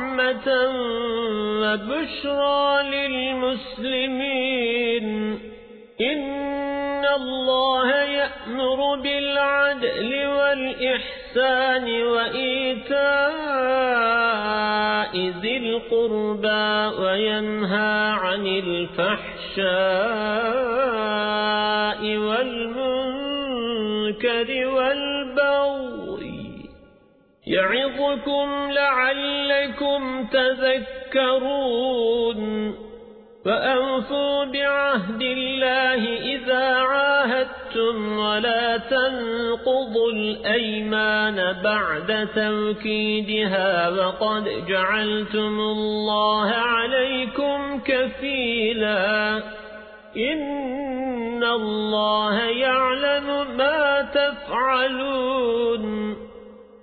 ورحمة وبشرى للمسلمين. إن الله يأمر بالعدل والإحسان وإيتاء ذي القربى وينهى عن الفحشاء والمنكر والبغي يعظكم لعلكم تذكرون. فأنفوا بعهد الله إذا عاهدتم ولا تنقضوا الأيمان بعد توكيدها وقد جعلتم الله عليكم كفيلا. إن الله يعلم ما تفعلون.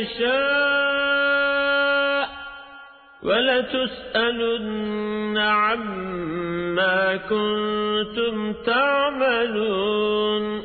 يشاء ولتسألن عما كنتم تعملون